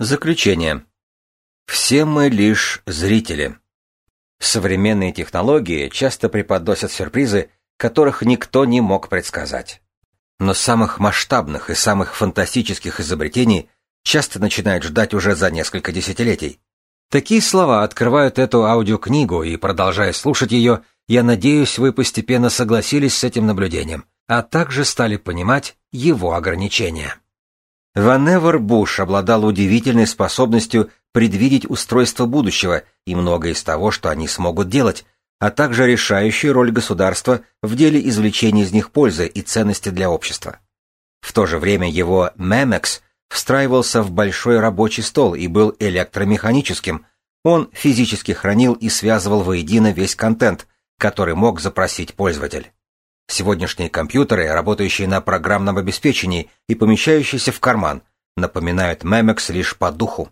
Заключение. Все мы лишь зрители. Современные технологии часто преподносят сюрпризы, которых никто не мог предсказать. Но самых масштабных и самых фантастических изобретений часто начинают ждать уже за несколько десятилетий. Такие слова открывают эту аудиокнигу, и, продолжая слушать ее, я надеюсь, вы постепенно согласились с этим наблюдением, а также стали понимать его ограничения. Ваневер Буш обладал удивительной способностью предвидеть устройство будущего и многое из того, что они смогут делать, а также решающую роль государства в деле извлечения из них пользы и ценности для общества. В то же время его Мемекс встраивался в большой рабочий стол и был электромеханическим. Он физически хранил и связывал воедино весь контент, который мог запросить пользователь. Сегодняшние компьютеры, работающие на программном обеспечении и помещающиеся в карман, напоминают Memex лишь по духу.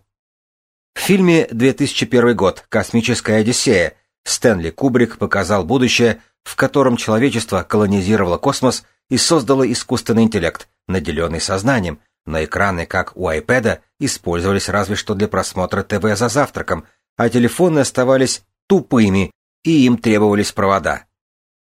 В фильме 2001 год «Космическая Одиссея» Стэнли Кубрик показал будущее, в котором человечество колонизировало космос и создало искусственный интеллект, наделенный сознанием, но экраны, как у iPad, использовались разве что для просмотра ТВ за завтраком, а телефоны оставались тупыми, и им требовались провода.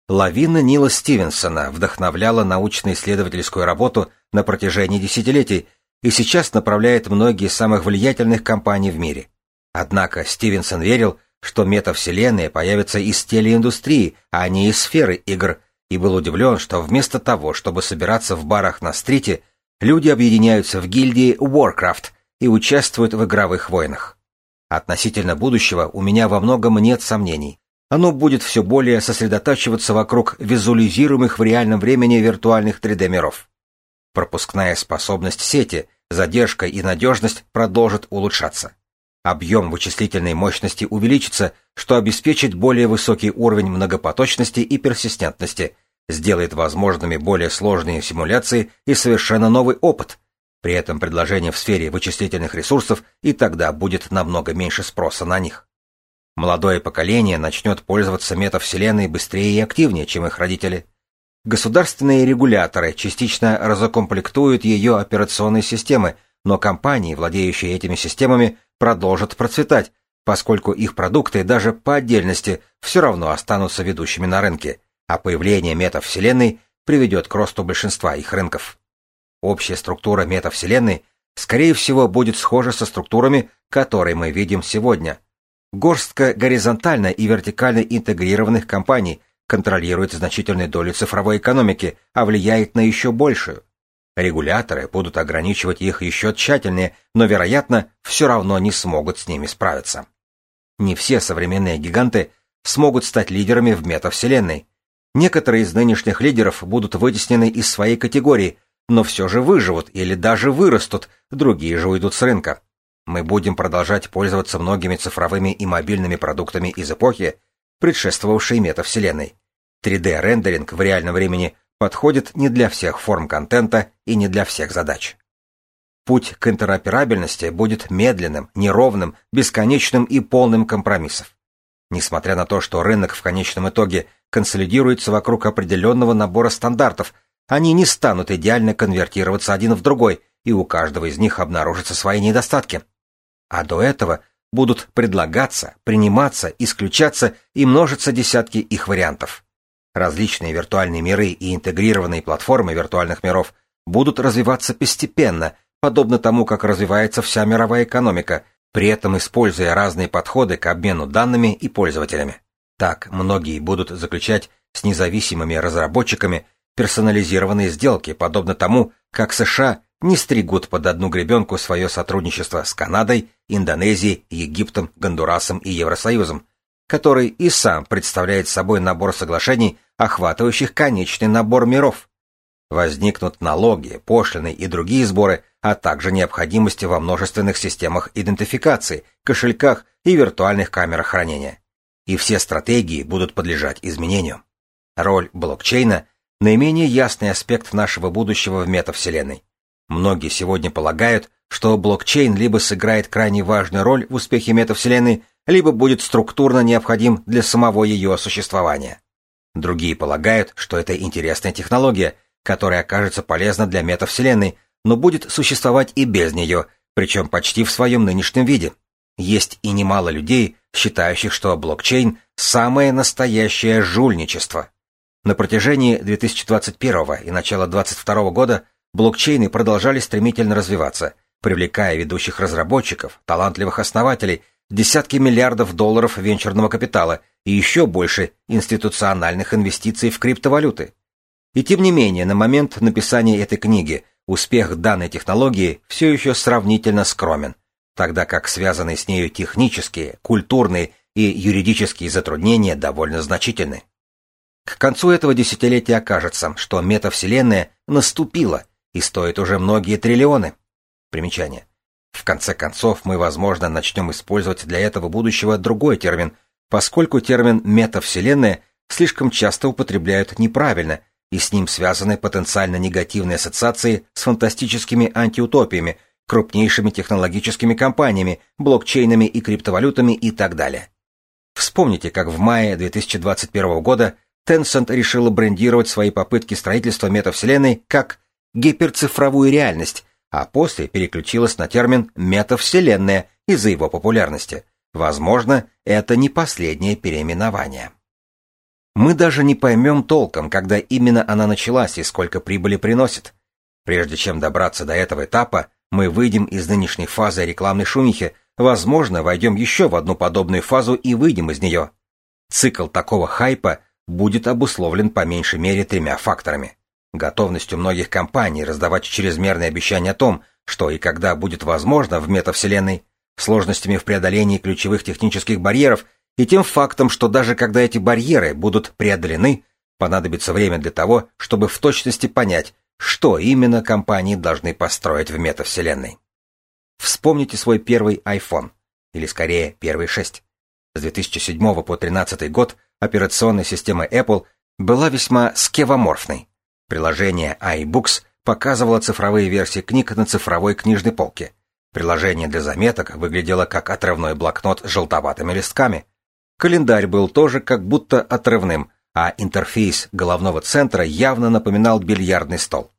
Лавина Нила Стивенсона вдохновляла научно-исследовательскую работу на протяжении десятилетий и сейчас направляет многие из самых влиятельных компаний в мире. Однако Стивенсон верил, что метавселенные появятся из телеиндустрии, а не из сферы игр, и был удивлен, что вместо того, чтобы собираться в барах на стрите, люди объединяются в гильдии Warcraft и участвуют в игровых войнах. Относительно будущего у меня во многом нет сомнений оно будет все более сосредотачиваться вокруг визуализируемых в реальном времени виртуальных 3D-миров. Пропускная способность сети, задержка и надежность продолжат улучшаться. Объем вычислительной мощности увеличится, что обеспечит более высокий уровень многопоточности и персистентности, сделает возможными более сложные симуляции и совершенно новый опыт. При этом предложение в сфере вычислительных ресурсов и тогда будет намного меньше спроса на них. Молодое поколение начнет пользоваться метавселенной быстрее и активнее, чем их родители. Государственные регуляторы частично разукомплектуют ее операционные системы, но компании, владеющие этими системами, продолжат процветать, поскольку их продукты даже по отдельности все равно останутся ведущими на рынке, а появление метавселенной приведет к росту большинства их рынков. Общая структура метавселенной, скорее всего, будет схожа со структурами, которые мы видим сегодня – Горстка горизонтально и вертикально интегрированных компаний контролирует значительную долю цифровой экономики, а влияет на еще большую. Регуляторы будут ограничивать их еще тщательнее, но, вероятно, все равно не смогут с ними справиться. Не все современные гиганты смогут стать лидерами в метавселенной. Некоторые из нынешних лидеров будут вытеснены из своей категории, но все же выживут или даже вырастут, другие же уйдут с рынка. Мы будем продолжать пользоваться многими цифровыми и мобильными продуктами из эпохи, предшествовавшей метавселенной. 3D-рендеринг в реальном времени подходит не для всех форм контента и не для всех задач. Путь к интероперабельности будет медленным, неровным, бесконечным и полным компромиссов. Несмотря на то, что рынок в конечном итоге консолидируется вокруг определенного набора стандартов, они не станут идеально конвертироваться один в другой, и у каждого из них обнаружатся свои недостатки. А до этого будут предлагаться, приниматься, исключаться и множиться десятки их вариантов. Различные виртуальные миры и интегрированные платформы виртуальных миров будут развиваться постепенно, подобно тому, как развивается вся мировая экономика, при этом используя разные подходы к обмену данными и пользователями. Так, многие будут заключать с независимыми разработчиками персонализированные сделки, подобно тому, как США не стригут под одну гребенку свое сотрудничество с Канадой, Индонезией, Египтом, Гондурасом и Евросоюзом, который и сам представляет собой набор соглашений, охватывающих конечный набор миров. Возникнут налоги, пошлины и другие сборы, а также необходимости во множественных системах идентификации, кошельках и виртуальных камерах хранения. И все стратегии будут подлежать изменению. Роль блокчейна – наименее ясный аспект нашего будущего в метавселенной. Многие сегодня полагают, что блокчейн либо сыграет крайне важную роль в успехе метавселенной, либо будет структурно необходим для самого ее существования. Другие полагают, что это интересная технология, которая окажется полезна для метавселенной, но будет существовать и без нее, причем почти в своем нынешнем виде. Есть и немало людей, считающих, что блокчейн – самое настоящее жульничество. На протяжении 2021 и начала 2022 года блокчейны продолжали стремительно развиваться, привлекая ведущих разработчиков, талантливых основателей, десятки миллиардов долларов венчурного капитала и еще больше институциональных инвестиций в криптовалюты. И тем не менее, на момент написания этой книги успех данной технологии все еще сравнительно скромен, тогда как связанные с нею технические, культурные и юридические затруднения довольно значительны. К концу этого десятилетия окажется, что метавселенная наступила и стоит уже многие триллионы. Примечание. В конце концов, мы, возможно, начнем использовать для этого будущего другой термин, поскольку термин «метавселенная» слишком часто употребляют неправильно – и с ним связаны потенциально негативные ассоциации с фантастическими антиутопиями, крупнейшими технологическими компаниями, блокчейнами и криптовалютами и так далее. Вспомните, как в мае 2021 года Tencent решила брендировать свои попытки строительства метавселенной как гиперцифровую реальность, а после переключилась на термин «метавселенная» из-за его популярности. Возможно, это не последнее переименование. Мы даже не поймем толком, когда именно она началась и сколько прибыли приносит. Прежде чем добраться до этого этапа, мы выйдем из нынешней фазы рекламной шумихи, возможно, войдем еще в одну подобную фазу и выйдем из нее. Цикл такого хайпа будет обусловлен по меньшей мере тремя факторами. Готовностью многих компаний раздавать чрезмерные обещания о том, что и когда будет возможно в метавселенной, сложностями в преодолении ключевых технических барьеров и тем фактом, что даже когда эти барьеры будут преодолены, понадобится время для того, чтобы в точности понять, что именно компании должны построить в метавселенной. Вспомните свой первый iPhone, или скорее первый 6. С 2007 по 2013 год операционная система Apple была весьма скевоморфной. Приложение iBooks показывало цифровые версии книг на цифровой книжной полке. Приложение для заметок выглядело как отрывной блокнот с желтоватыми листками. Календарь был тоже как будто отрывным, а интерфейс головного центра явно напоминал бильярдный стол.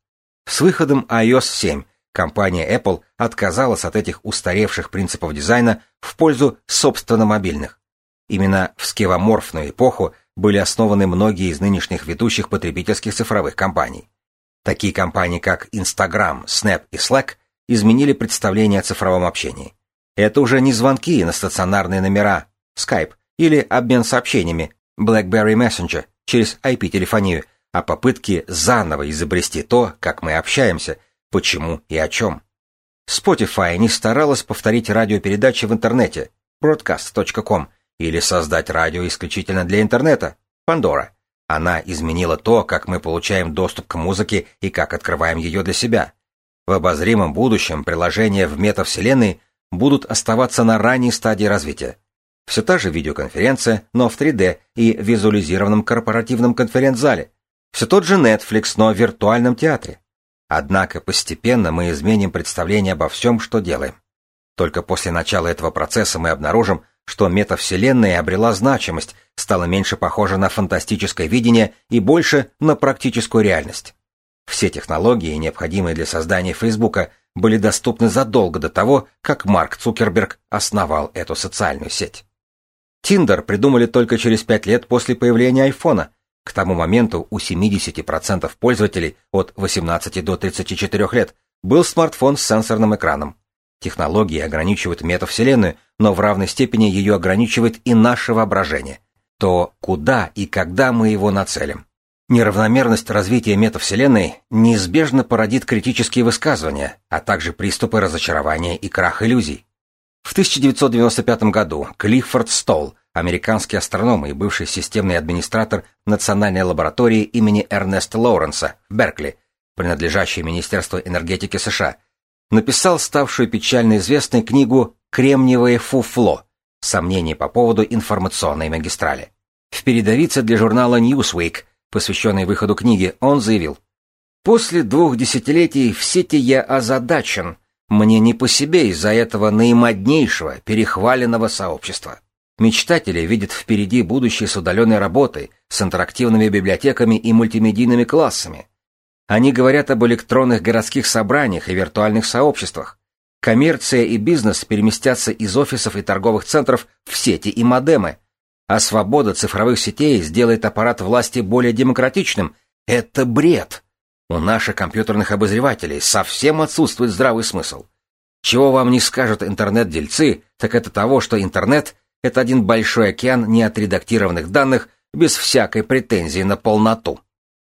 С выходом iOS 7 компания Apple отказалась от этих устаревших принципов дизайна в пользу собственно мобильных. Именно в скевоморфную эпоху были основаны многие из нынешних ведущих потребительских цифровых компаний. Такие компании, как Instagram, Snap и Slack, изменили представление о цифровом общении. Это уже не звонки на стационарные номера, Skype, или обмен сообщениями BlackBerry Messenger через IP-телефонию, а попытки заново изобрести то, как мы общаемся, почему и о чем. Spotify не старалась повторить радиопередачи в интернете broadcast.com или создать радио исключительно для интернета Pandora. Она изменила то, как мы получаем доступ к музыке и как открываем ее для себя. В обозримом будущем приложения в метавселенной будут оставаться на ранней стадии развития. Все та же видеоконференция, но в 3D и визуализированном корпоративном конференц-зале. Все тот же Netflix, но в виртуальном театре. Однако постепенно мы изменим представление обо всем, что делаем. Только после начала этого процесса мы обнаружим, что метавселенная обрела значимость, стала меньше похожа на фантастическое видение и больше на практическую реальность. Все технологии, необходимые для создания Фейсбука, были доступны задолго до того, как Марк Цукерберг основал эту социальную сеть. Тиндер придумали только через 5 лет после появления айфона. К тому моменту у 70% пользователей от 18 до 34 лет был смартфон с сенсорным экраном. Технологии ограничивают метавселенную, но в равной степени ее ограничивает и наше воображение. То куда и когда мы его нацелим? Неравномерность развития метавселенной неизбежно породит критические высказывания, а также приступы разочарования и крах иллюзий. В 1995 году Клиффорд Столл, американский астроном и бывший системный администратор Национальной лаборатории имени Эрнеста Лоуренса в Беркли, принадлежащей Министерству энергетики США, написал ставшую печально известной книгу «Кремниевое фуфло. Сомнения по поводу информационной магистрали». В передовице для журнала Newsweek, посвященной выходу книги, он заявил «После двух десятилетий в сети я озадачен – мне не по себе из-за этого наимоднейшего, перехваленного сообщества. Мечтатели видят впереди будущее с удаленной работой, с интерактивными библиотеками и мультимедийными классами. Они говорят об электронных городских собраниях и виртуальных сообществах. Коммерция и бизнес переместятся из офисов и торговых центров в сети и модемы. А свобода цифровых сетей сделает аппарат власти более демократичным. Это бред. У наших компьютерных обозревателей совсем отсутствует здравый смысл. Чего вам не скажут интернет-дельцы, так это того, что интернет — это один большой океан неотредактированных данных без всякой претензии на полноту.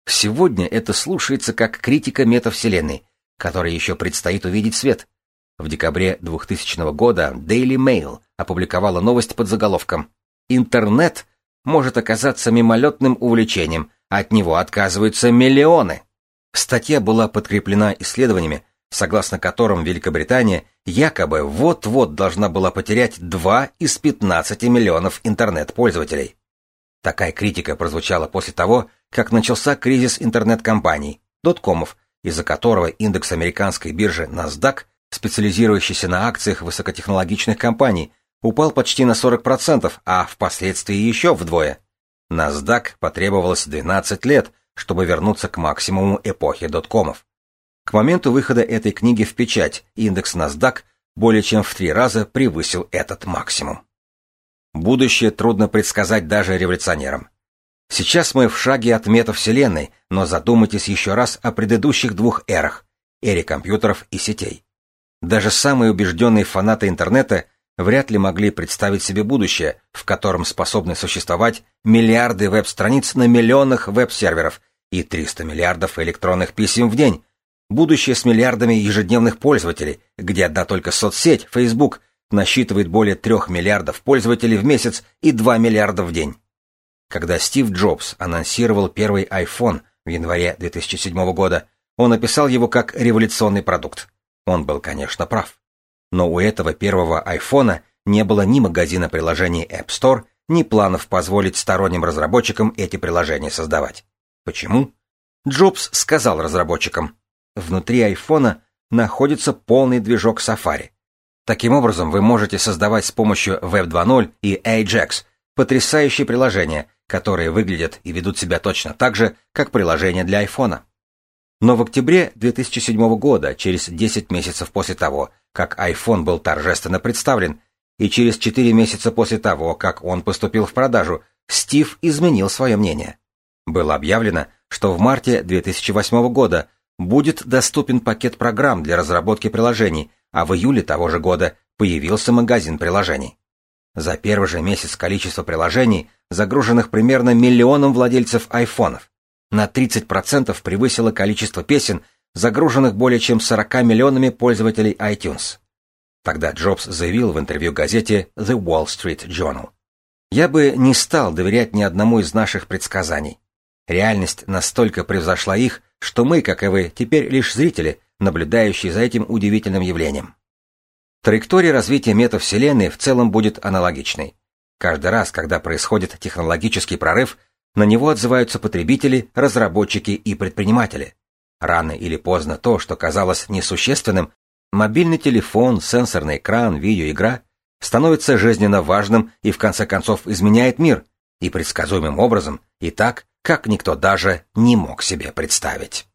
Сегодня это слушается как критика метавселенной, которой еще предстоит увидеть свет. В декабре 2000 года Daily Mail опубликовала новость под заголовком «Интернет может оказаться мимолетным увлечением, от него отказываются миллионы». Статья была подкреплена исследованиями, согласно которым Великобритания якобы вот-вот должна была потерять 2 из 15 миллионов интернет-пользователей. Такая критика прозвучала после того, как начался кризис интернет-компаний, доткомов, из-за которого индекс американской биржи NASDAQ, специализирующийся на акциях высокотехнологичных компаний, упал почти на 40%, а впоследствии еще вдвое. NASDAQ потребовалось 12 лет, чтобы вернуться к максимуму эпохи доткомов. К моменту выхода этой книги в печать индекс NASDAQ более чем в три раза превысил этот максимум. Будущее трудно предсказать даже революционерам. Сейчас мы в шаге от метавселенной, но задумайтесь еще раз о предыдущих двух эрах – эре компьютеров и сетей. Даже самые убежденные фанаты интернета вряд ли могли представить себе будущее, в котором способны существовать миллиарды веб-страниц на миллионах веб-серверов и 300 миллиардов электронных писем в день, Будущее с миллиардами ежедневных пользователей, где одна только соцсеть, Facebook, насчитывает более 3 миллиардов пользователей в месяц и 2 миллиарда в день. Когда Стив Джобс анонсировал первый iPhone в январе 2007 года, он описал его как революционный продукт. Он был, конечно, прав. Но у этого первого iPhone не было ни магазина приложений App Store, ни планов позволить сторонним разработчикам эти приложения создавать. Почему? Джобс сказал разработчикам, Внутри айфона находится полный движок Safari. Таким образом, вы можете создавать с помощью Web 2.0 и Ajax потрясающие приложения, которые выглядят и ведут себя точно так же, как приложения для айфона. Но в октябре 2007 года, через 10 месяцев после того, как iPhone был торжественно представлен, и через 4 месяца после того, как он поступил в продажу, Стив изменил свое мнение. Было объявлено, что в марте 2008 года будет доступен пакет программ для разработки приложений, а в июле того же года появился магазин приложений. За первый же месяц количество приложений, загруженных примерно миллионом владельцев айфонов, на 30% превысило количество песен, загруженных более чем 40 миллионами пользователей iTunes. Тогда Джобс заявил в интервью газете The Wall Street Journal. «Я бы не стал доверять ни одному из наших предсказаний. Реальность настолько превзошла их, что мы, как и вы, теперь лишь зрители, наблюдающие за этим удивительным явлением. Траектория развития метавселенной в целом будет аналогичной. Каждый раз, когда происходит технологический прорыв, на него отзываются потребители, разработчики и предприниматели. Рано или поздно то, что казалось несущественным, мобильный телефон, сенсорный экран, видеоигра, становится жизненно важным и в конце концов изменяет мир, и предсказуемым образом, и так, как никто даже не мог себе представить.